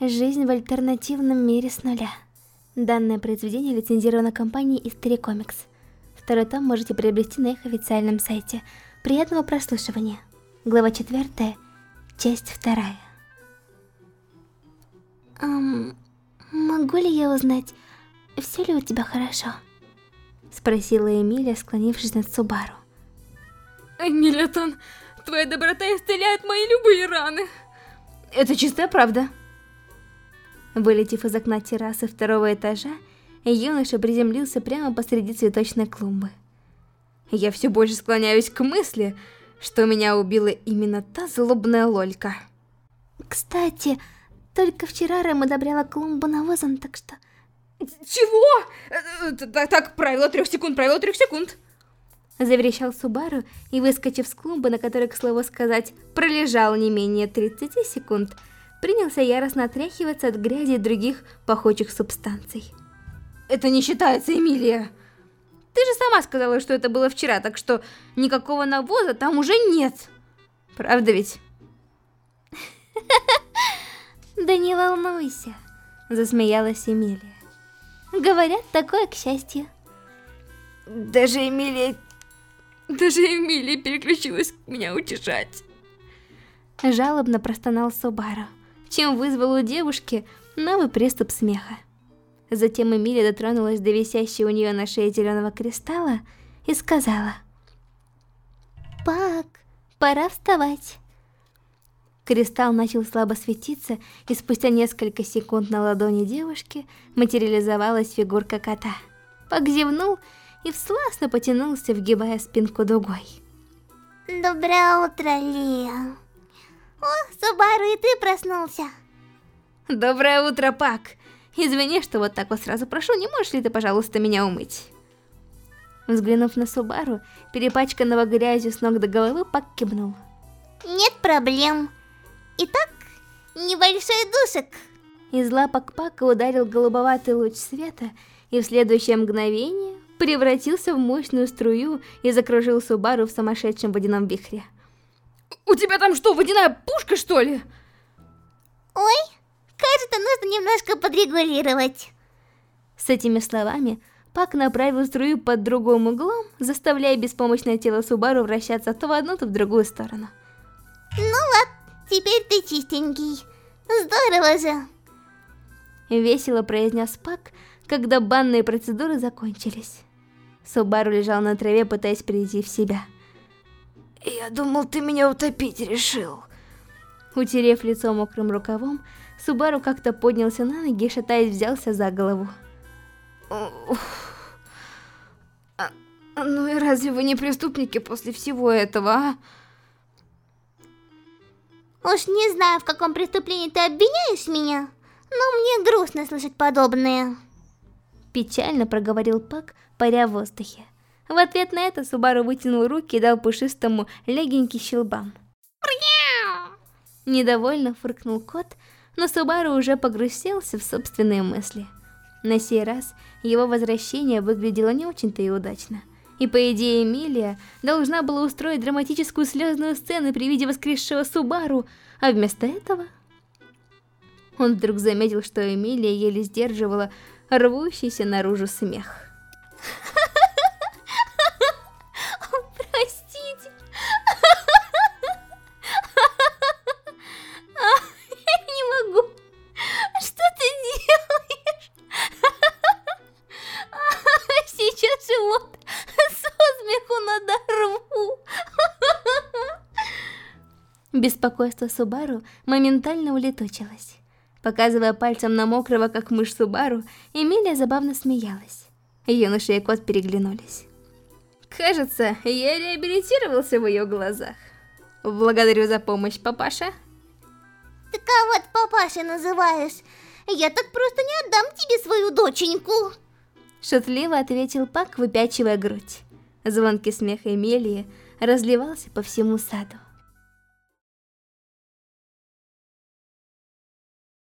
Жизнь в альтернативном мире с нуля. Данное произведение лицензировано компанией Истори Комикс. Второй том можете приобрести на их официальном сайте. Приятного прослушивания. Глава 4, часть 2. Эм, могу ли я узнать, все ли у тебя хорошо? Спросила Эмилия, склонившись над Субару. Эмилия-тон, твоя доброта исцеляет мои любые раны. Это чистая правда. Вылетев из окна террасы второго этажа, юноша приземлился прямо посреди цветочной клумбы. Я все больше склоняюсь к мысли, что меня убила именно та злобная лолька. Кстати, только вчера Рэм одобряла клумбу навозом, так что... Чего? Э, э, так, так, правило трех секунд, правило трех секунд. Заверещал Субару и, выскочив с клумбы, на которой, к слову сказать, пролежал не менее 30 секунд, принялся яростно отряхиваться от грязи и других пахучих субстанций. Это не считается, Эмилия. Ты же сама сказала, что это было вчера, так что никакого навоза там уже нет. Правда ведь? Да не волнуйся, засмеялась Эмилия. Говорят, такое к счастью. Даже Эмилия... Даже Эмилия переключилась меня утешать. Жалобно простонал Субару чем вызвал у девушки новый приступ смеха. Затем Эмилия дотронулась до висящей у нее на шее зеленого кристалла и сказала «Пак, пора вставать». Кристалл начал слабо светиться, и спустя несколько секунд на ладони девушки материализовалась фигурка кота. Пак зевнул и всластно потянулся, вгибая спинку дугой. Доброе утро, Лия. О, Субару, и ты проснулся. Доброе утро, Пак. Извини, что вот так вот сразу прошу, не можешь ли ты, пожалуйста, меня умыть? Взглянув на Субару, перепачканного грязью с ног до головы, Пак кивнул. Нет проблем. Итак, небольшой душек. Из лапок Пака ударил голубоватый луч света, и в следующее мгновение превратился в мощную струю и закружил Субару в сумасшедшем водяном вихре. У тебя там что, водяная пушка, что ли? Ой, кажется, нужно немножко подрегулировать. С этими словами Пак направил струю под другим углом, заставляя беспомощное тело Субару вращаться то в одну, то в другую сторону. Ну вот, теперь ты чистенький. Здорово же. Весело произнес Пак, когда банные процедуры закончились. Субару лежал на траве, пытаясь прийти в себя. Я думал, ты меня утопить решил. Утерев лицо мокрым рукавом, Субару как-то поднялся на ноги и, шатаясь, взялся за голову. А, ну и разве вы не преступники после всего этого, а? Уж не знаю, в каком преступлении ты обвиняешь меня, но мне грустно слышать подобное. Печально проговорил Пак, паря в воздухе. В ответ на это Субару вытянул руки и дал пушистому легенький щелбам. Недовольно фыркнул кот, но Субару уже погрузился в собственные мысли. На сей раз его возвращение выглядело не очень-то и удачно. И по идее Эмилия должна была устроить драматическую слезную сцену при виде воскресшего Субару, а вместо этого... Он вдруг заметил, что Эмилия еле сдерживала рвущийся наружу смех. Беспокойство Субару моментально улетучилось. Показывая пальцем на мокрого, как мышь Субару, Эмилия забавно смеялась. Юноша и кот переглянулись. Кажется, я реабилитировался в ее глазах. Благодарю за помощь, папаша. Ты кого ты папашей называешь? Я так просто не отдам тебе свою доченьку. Шутливо ответил Пак, выпячивая грудь. Звонкий смех Эмилии разливался по всему саду.